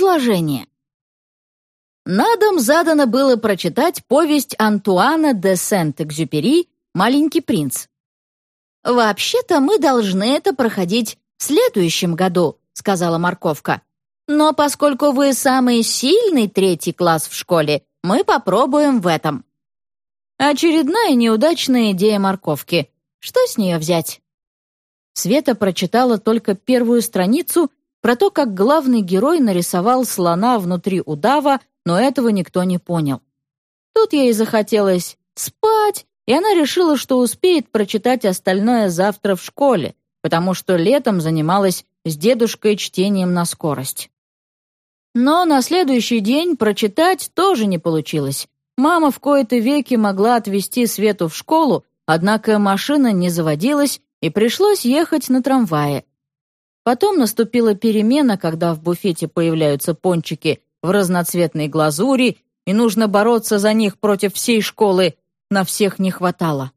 Изложение. На дом задано было прочитать повесть Антуана де Сент-Экзюпери «Маленький принц». «Вообще-то мы должны это проходить в следующем году», — сказала Морковка. «Но поскольку вы самый сильный третий класс в школе, мы попробуем в этом». Очередная неудачная идея Морковки. Что с нее взять? Света прочитала только первую страницу про то, как главный герой нарисовал слона внутри удава, но этого никто не понял. Тут ей захотелось спать, и она решила, что успеет прочитать остальное завтра в школе, потому что летом занималась с дедушкой чтением на скорость. Но на следующий день прочитать тоже не получилось. Мама в кои-то веки могла отвезти Свету в школу, однако машина не заводилась, и пришлось ехать на трамвае. Потом наступила перемена, когда в буфете появляются пончики в разноцветной глазури, и нужно бороться за них против всей школы, на всех не хватало.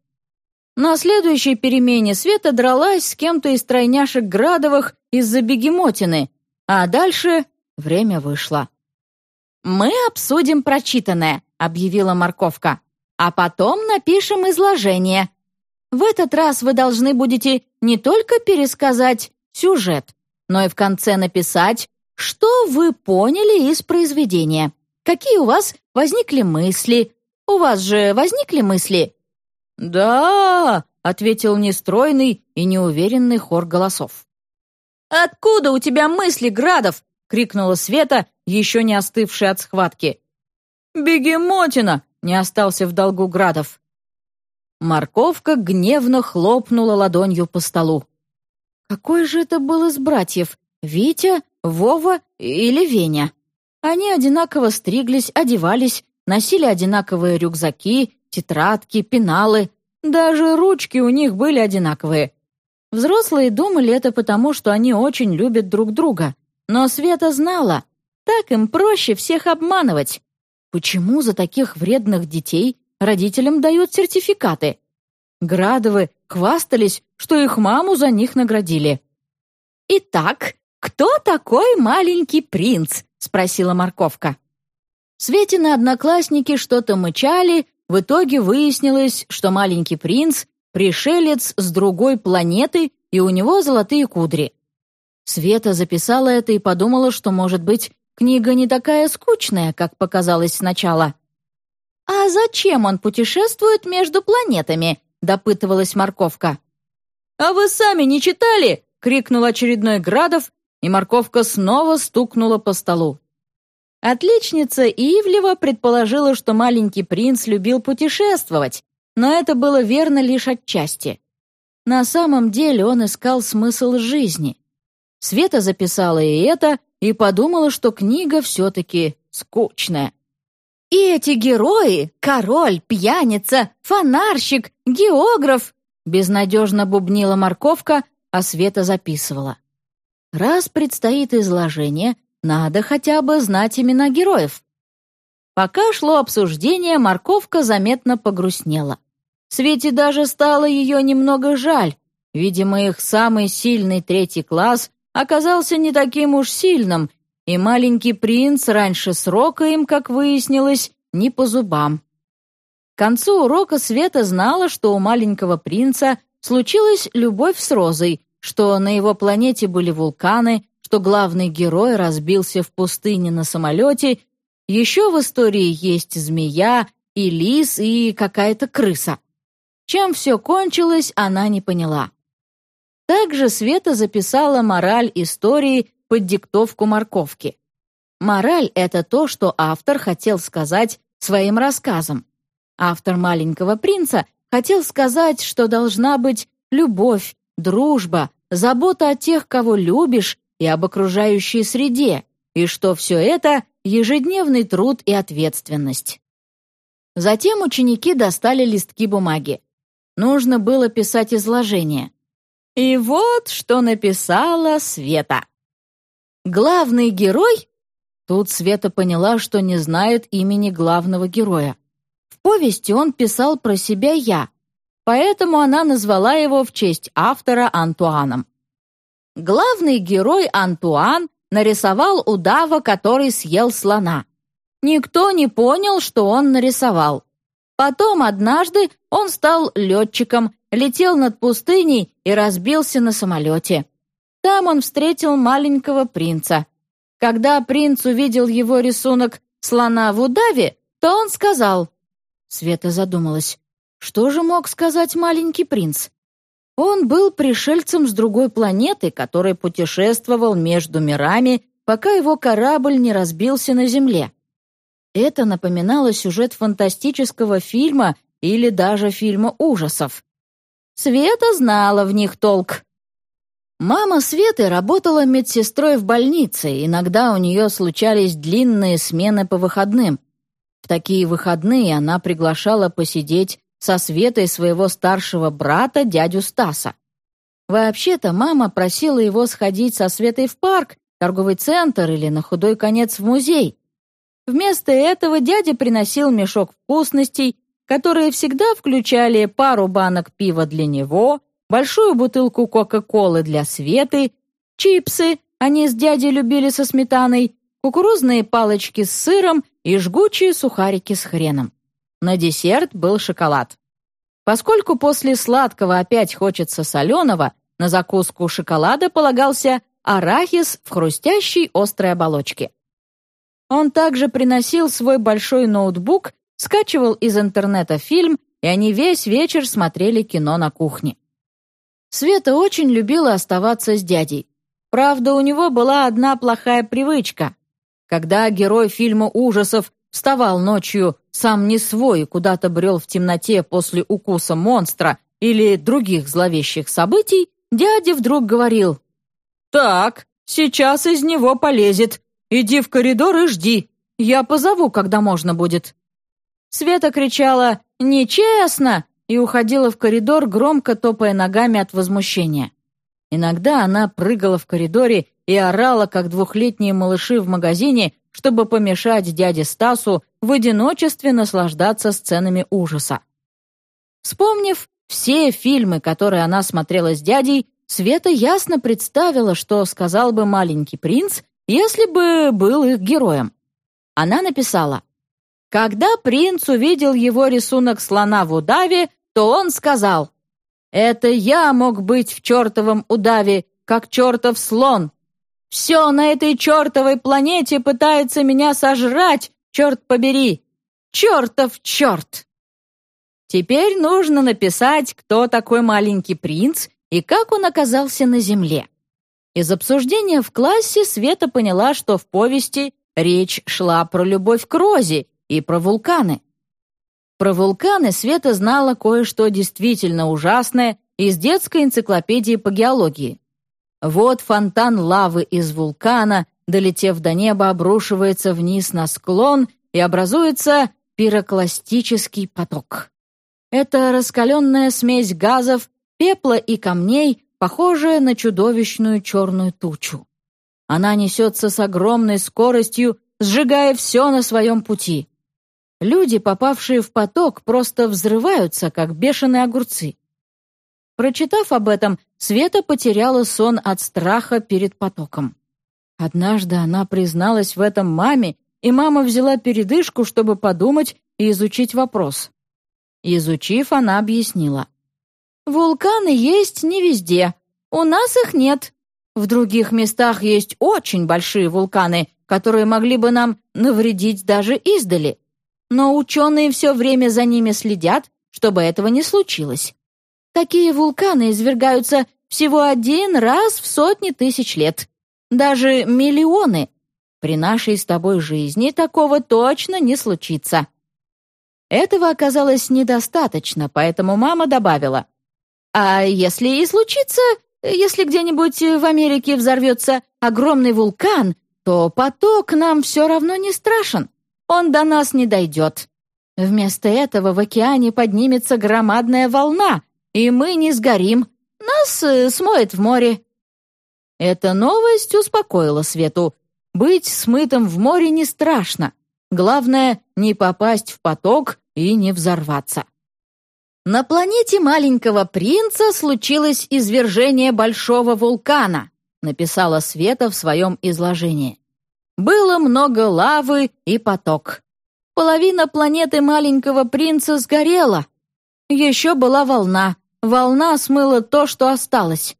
На следующей перемене Света дралась с кем-то из тройняшек Градовых из-за бегемотины, а дальше время вышло. «Мы обсудим прочитанное», — объявила Морковка, «а потом напишем изложение. В этот раз вы должны будете не только пересказать сюжет, но и в конце написать, что вы поняли из произведения, какие у вас возникли мысли. У вас же возникли мысли?» «Да!» — ответил нестройный и неуверенный хор голосов. «Откуда у тебя мысли, Градов?» — крикнула Света, еще не остывшая от схватки. «Бегемотина!» — не остался в долгу Градов. Морковка гневно хлопнула ладонью по столу. Какой же это был из братьев? Витя, Вова или Веня? Они одинаково стриглись, одевались, носили одинаковые рюкзаки, тетрадки, пеналы. Даже ручки у них были одинаковые. Взрослые думали это потому, что они очень любят друг друга. Но Света знала, так им проще всех обманывать. Почему за таких вредных детей родителям дают сертификаты? Градовы хвастались, что их маму за них наградили. «Итак, кто такой маленький принц?» — спросила морковка. Светины одноклассники что-то мычали, в итоге выяснилось, что маленький принц — пришелец с другой планеты, и у него золотые кудри. Света записала это и подумала, что, может быть, книга не такая скучная, как показалось сначала. «А зачем он путешествует между планетами?» — допытывалась морковка. «А вы сами не читали?» — крикнул очередной Градов, и морковка снова стукнула по столу. Отличница Ивлева предположила, что маленький принц любил путешествовать, но это было верно лишь отчасти. На самом деле он искал смысл жизни. Света записала и это, и подумала, что книга все-таки скучная. И эти герои — король, пьяница, фонарщик, географ — безнадежно бубнила морковка, а Света записывала. Раз предстоит изложение, надо хотя бы знать имена героев. Пока шло обсуждение, морковка заметно погрустнела. Свете даже стало ее немного жаль. Видимо, их самый сильный третий класс оказался не таким уж сильным, и маленький принц раньше срока им, как выяснилось, не по зубам. К концу урока Света знала, что у маленького принца случилась любовь с Розой, что на его планете были вулканы, что главный герой разбился в пустыне на самолете, еще в истории есть змея и лис и какая-то крыса. Чем все кончилось, она не поняла. Также Света записала мораль истории под диктовку морковки. Мораль — это то, что автор хотел сказать своим рассказом. Автор «Маленького принца» хотел сказать, что должна быть любовь, дружба, забота о тех, кого любишь, и об окружающей среде, и что все это — ежедневный труд и ответственность. Затем ученики достали листки бумаги. Нужно было писать изложение. И вот что написала Света. Главный герой... Тут Света поняла, что не знает имени главного героя. В повести он писал про себя «я», поэтому она назвала его в честь автора Антуаном. Главный герой Антуан нарисовал удава, который съел слона. Никто не понял, что он нарисовал. Потом однажды он стал летчиком, летел над пустыней и разбился на самолете. Там он встретил маленького принца. Когда принц увидел его рисунок слона в удаве, то он сказал... Света задумалась. Что же мог сказать маленький принц? Он был пришельцем с другой планеты, который путешествовал между мирами, пока его корабль не разбился на Земле. Это напоминало сюжет фантастического фильма или даже фильма ужасов. Света знала в них толк. Мама Светы работала медсестрой в больнице, иногда у нее случались длинные смены по выходным. В такие выходные она приглашала посидеть со Светой своего старшего брата, дядю Стаса. Вообще-то мама просила его сходить со Светой в парк, торговый центр или на худой конец в музей. Вместо этого дядя приносил мешок вкусностей, которые всегда включали пару банок пива для него, большую бутылку Кока-Колы для Светы, чипсы, они с дядей любили со сметаной, кукурузные палочки с сыром и жгучие сухарики с хреном. На десерт был шоколад. Поскольку после сладкого опять хочется соленого, на закуску шоколада полагался арахис в хрустящей острой оболочке. Он также приносил свой большой ноутбук, скачивал из интернета фильм, и они весь вечер смотрели кино на кухне. Света очень любила оставаться с дядей. Правда, у него была одна плохая привычка. Когда герой фильма ужасов вставал ночью сам не свой куда-то брел в темноте после укуса монстра или других зловещих событий, дядя вдруг говорил «Так, сейчас из него полезет. Иди в коридор и жди. Я позову, когда можно будет». Света кричала «Нечестно!» И уходила в коридор, громко топая ногами от возмущения. Иногда она прыгала в коридоре и орала, как двухлетние малыши в магазине, чтобы помешать дяде Стасу в одиночестве наслаждаться сценами ужаса. Вспомнив все фильмы, которые она смотрела с дядей, Света ясно представила, что сказал бы маленький принц, если бы был их героем. Она написала когда принц увидел его рисунок слона в удаве, то он сказал, «Это я мог быть в чертовом удаве, как чертов слон. Все на этой чертовой планете пытается меня сожрать, черт побери! Чертов черт!» Теперь нужно написать, кто такой маленький принц и как он оказался на Земле. Из обсуждения в классе Света поняла, что в повести речь шла про любовь к Розе, и про вулканы. Про вулканы Света знала кое-что действительно ужасное из детской энциклопедии по геологии. Вот фонтан лавы из вулкана, долетев до неба, обрушивается вниз на склон и образуется пирокластический поток. Это раскаленная смесь газов, пепла и камней, похожая на чудовищную черную тучу. Она несется с огромной скоростью, сжигая все на своем пути. Люди, попавшие в поток, просто взрываются, как бешеные огурцы. Прочитав об этом, Света потеряла сон от страха перед потоком. Однажды она призналась в этом маме, и мама взяла передышку, чтобы подумать и изучить вопрос. Изучив, она объяснила. «Вулканы есть не везде. У нас их нет. В других местах есть очень большие вулканы, которые могли бы нам навредить даже издали но ученые все время за ними следят, чтобы этого не случилось. Такие вулканы извергаются всего один раз в сотни тысяч лет, даже миллионы. При нашей с тобой жизни такого точно не случится. Этого оказалось недостаточно, поэтому мама добавила, «А если и случится, если где-нибудь в Америке взорвется огромный вулкан, то поток нам все равно не страшен он до нас не дойдет. Вместо этого в океане поднимется громадная волна, и мы не сгорим. Нас э, смоет в море». Эта новость успокоила Свету. Быть смытым в море не страшно. Главное — не попасть в поток и не взорваться. На планете маленького принца случилось извержение большого вулкана. написала Света в своем изложении. Было много лавы и поток. Половина планеты маленького принца сгорела. Еще была волна. Волна смыла то, что осталось.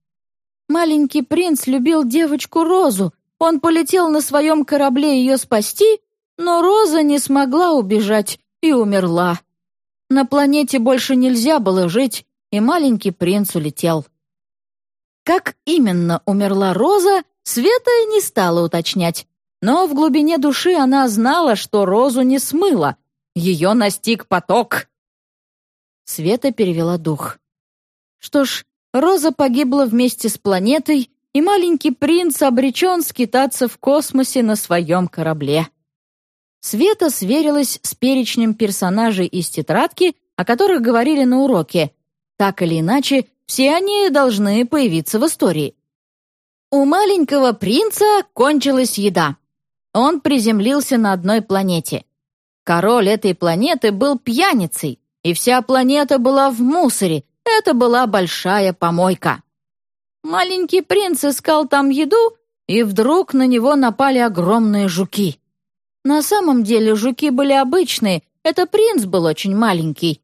Маленький принц любил девочку Розу. Он полетел на своем корабле ее спасти, но Роза не смогла убежать и умерла. На планете больше нельзя было жить, и маленький принц улетел. Как именно умерла Роза, Света не стала уточнять, но в глубине души она знала, что Розу не смыло. Ее настиг поток. Света перевела дух. Что ж, Роза погибла вместе с планетой, и маленький принц обречен скитаться в космосе на своем корабле. Света сверилась с перечнем персонажей из тетрадки, о которых говорили на уроке. Так или иначе, все они должны появиться в истории. У маленького принца кончилась еда. Он приземлился на одной планете. Король этой планеты был пьяницей, и вся планета была в мусоре. Это была большая помойка. Маленький принц искал там еду, и вдруг на него напали огромные жуки. На самом деле жуки были обычные, это принц был очень маленький.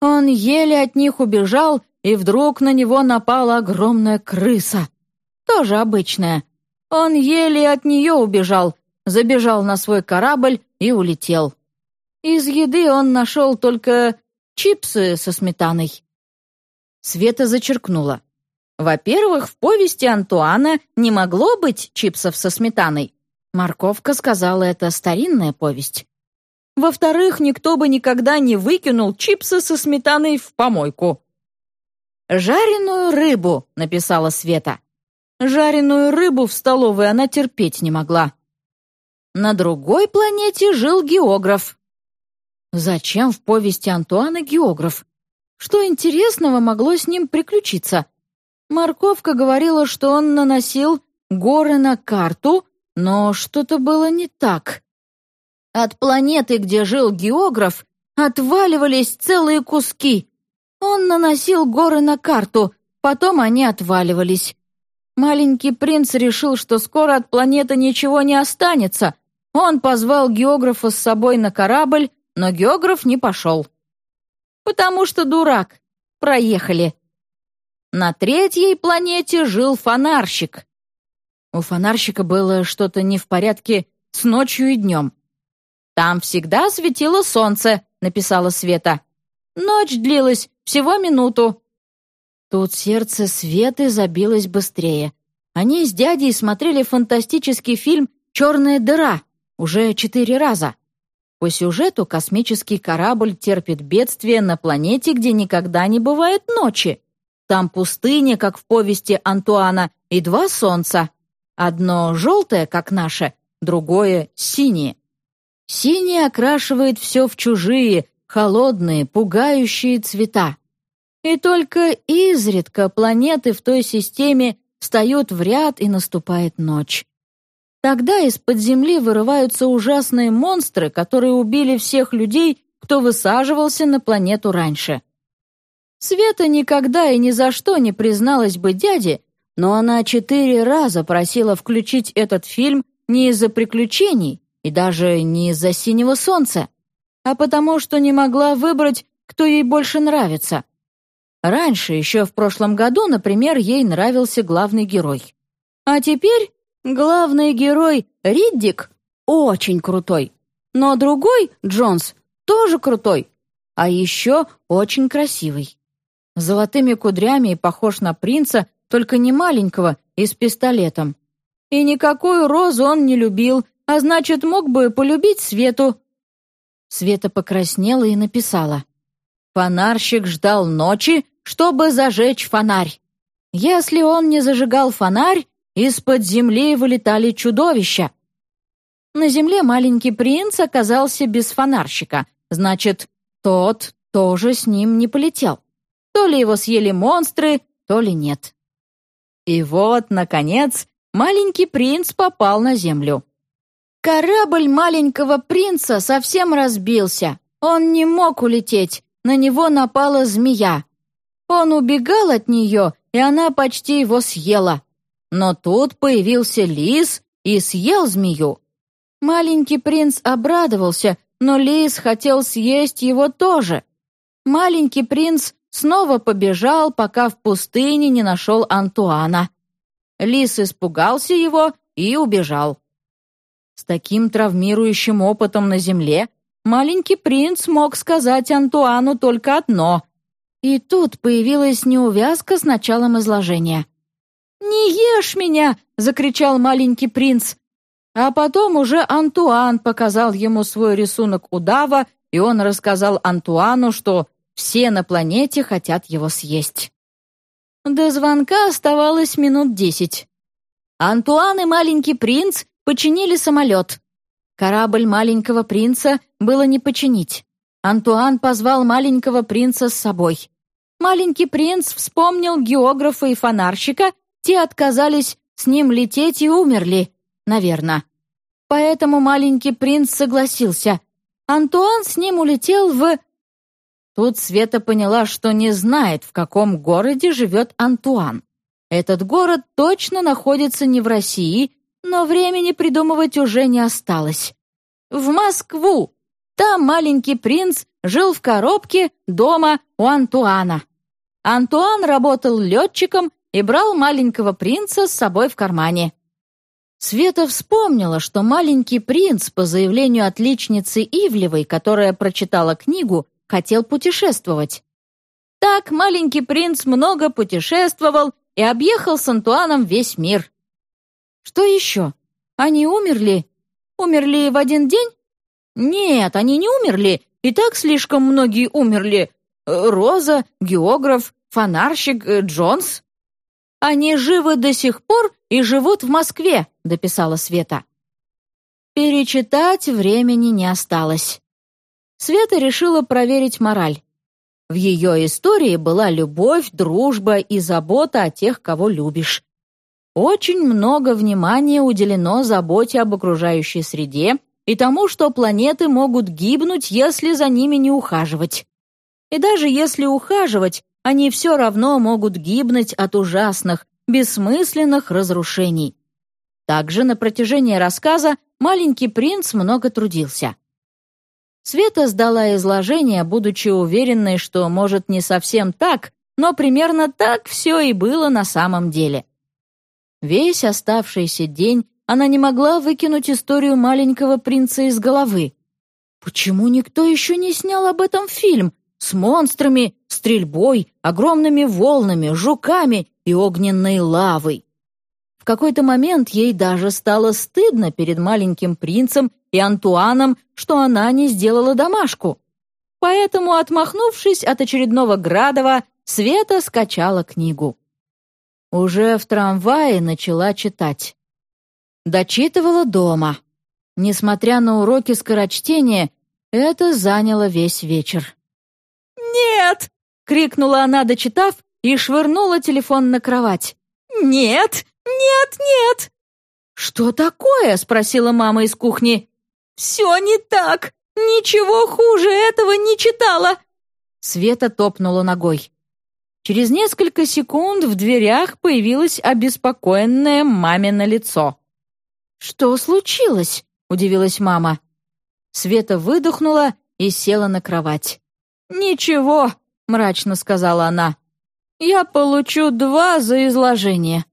Он еле от них убежал, и вдруг на него напала огромная крыса. Тоже обычная. Он еле от нее убежал, забежал на свой корабль и улетел. Из еды он нашел только чипсы со сметаной. Света зачеркнула. Во-первых, в повести Антуана не могло быть чипсов со сметаной. Морковка сказала, это старинная повесть. Во-вторых, никто бы никогда не выкинул чипсы со сметаной в помойку. «Жареную рыбу», — написала Света. Жареную рыбу в столовой она терпеть не могла. На другой планете жил географ. Зачем в повести Антуана географ? Что интересного могло с ним приключиться? Морковка говорила, что он наносил горы на карту но что-то было не так. От планеты, где жил географ, отваливались целые куски. Он наносил горы на карту, потом они отваливались. Маленький принц решил, что скоро от планеты ничего не останется. Он позвал географа с собой на корабль, но географ не пошел. Потому что дурак. Проехали. На третьей планете жил фонарщик. У фонарщика было что-то не в порядке с ночью и днем. «Там всегда светило солнце», — написала Света. «Ночь длилась всего минуту». Тут сердце Светы забилось быстрее. Они с дядей смотрели фантастический фильм «Черная дыра» уже четыре раза. По сюжету космический корабль терпит бедствие на планете, где никогда не бывает ночи. Там пустыня, как в повести Антуана, и два солнца. Одно желтое, как наше, другое синее. Синее окрашивает все в чужие, холодные, пугающие цвета. И только изредка планеты в той системе встают в ряд и наступает ночь. Тогда из-под земли вырываются ужасные монстры, которые убили всех людей, кто высаживался на планету раньше. Света никогда и ни за что не призналась бы дяде, но она четыре раза просила включить этот фильм не из-за приключений и даже не из-за синего солнца, а потому что не могла выбрать, кто ей больше нравится. Раньше, еще в прошлом году, например, ей нравился главный герой. А теперь главный герой Риддик очень крутой, но другой, Джонс, тоже крутой, а еще очень красивый. С золотыми кудрями и похож на принца, только не маленького и с пистолетом. И никакую розу он не любил, а значит, мог бы полюбить Свету. Света покраснела и написала. Фонарщик ждал ночи, чтобы зажечь фонарь. Если он не зажигал фонарь, из-под земли вылетали чудовища. На земле маленький принц оказался без фонарщика, значит, тот тоже с ним не полетел. То ли его съели монстры, то ли нет. И вот, наконец, маленький принц попал на землю. Корабль маленького принца совсем разбился. Он не мог улететь, на него напала змея. Он убегал от нее, и она почти его съела. Но тут появился лис и съел змею. Маленький принц обрадовался, но лис хотел съесть его тоже. Маленький принц снова побежал, пока в пустыне не нашел Антуана. Лис испугался его и убежал. С таким травмирующим опытом на земле маленький принц мог сказать Антуану только одно. И тут появилась неувязка с началом изложения. «Не ешь меня!» — закричал маленький принц. А потом уже Антуан показал ему свой рисунок удава, и он рассказал Антуану, что все на планете хотят его съесть. До звонка оставалось минут десять. Антуан и маленький принц починили самолет. Корабль маленького принца было не починить. Антуан позвал маленького принца с собой. Маленький принц вспомнил географа и фонарщика, те отказались с ним лететь и умерли, наверное. Поэтому маленький принц согласился. Антуан с ним улетел в... Тут Света поняла, что не знает, в каком городе живет Антуан. Этот город точно находится не в России, но времени придумывать уже не осталось. В Москву! Там маленький принц жил в коробке дома у Антуана. Антуан работал летчиком и брал маленького принца с собой в кармане. Света вспомнила, что маленький принц, по заявлению отличницы Ивлевой, которая прочитала книгу, хотел путешествовать. Так маленький принц много путешествовал и объехал с Антуаном весь мир. Что еще? Они умерли? Умерли в один день? Нет, они не умерли, и так слишком многие умерли. Э, Роза, географ, фонарщик, э, Джонс. Они живы до сих пор и живут в Москве», — дописала Света. Перечитать времени не осталось. Света решила проверить мораль. В ее истории была любовь, дружба и забота о тех, кого любишь. Очень много внимания уделено заботе об окружающей среде и тому, что планеты могут гибнуть, если за ними не ухаживать. И даже если ухаживать, они все равно могут гибнуть от ужасных, бессмысленных разрушений. Также на протяжении рассказа маленький принц много трудился. Света сдала изложение, будучи уверенной, что, может, не совсем так, но примерно так все и было на самом деле. Весь оставшийся день она не могла выкинуть историю маленького принца из головы. Почему никто еще не снял об этом фильм? С монстрами, стрельбой, огромными волнами, жуками и огненной лавой. В какой-то момент ей даже стало стыдно перед маленьким принцем и Антуаном, что она не сделала домашку. Поэтому, отмахнувшись от очередного Градова, Света скачала книгу. Уже в трамвае начала читать. Дочитывала дома. Несмотря на уроки скорочтения, это заняло весь вечер. «Нет!» — крикнула она, дочитав, и швырнула телефон на кровать. «Нет! Нет! Нет!» «Что такое?» — спросила мама из кухни. «Все не так! Ничего хуже этого не читала!» Света топнула ногой. Через несколько секунд в дверях появилось обеспокоенное мамино лицо. «Что случилось?» — удивилась мама. Света выдохнула и села на кровать. «Ничего», — мрачно сказала она. «Я получу два за изложение».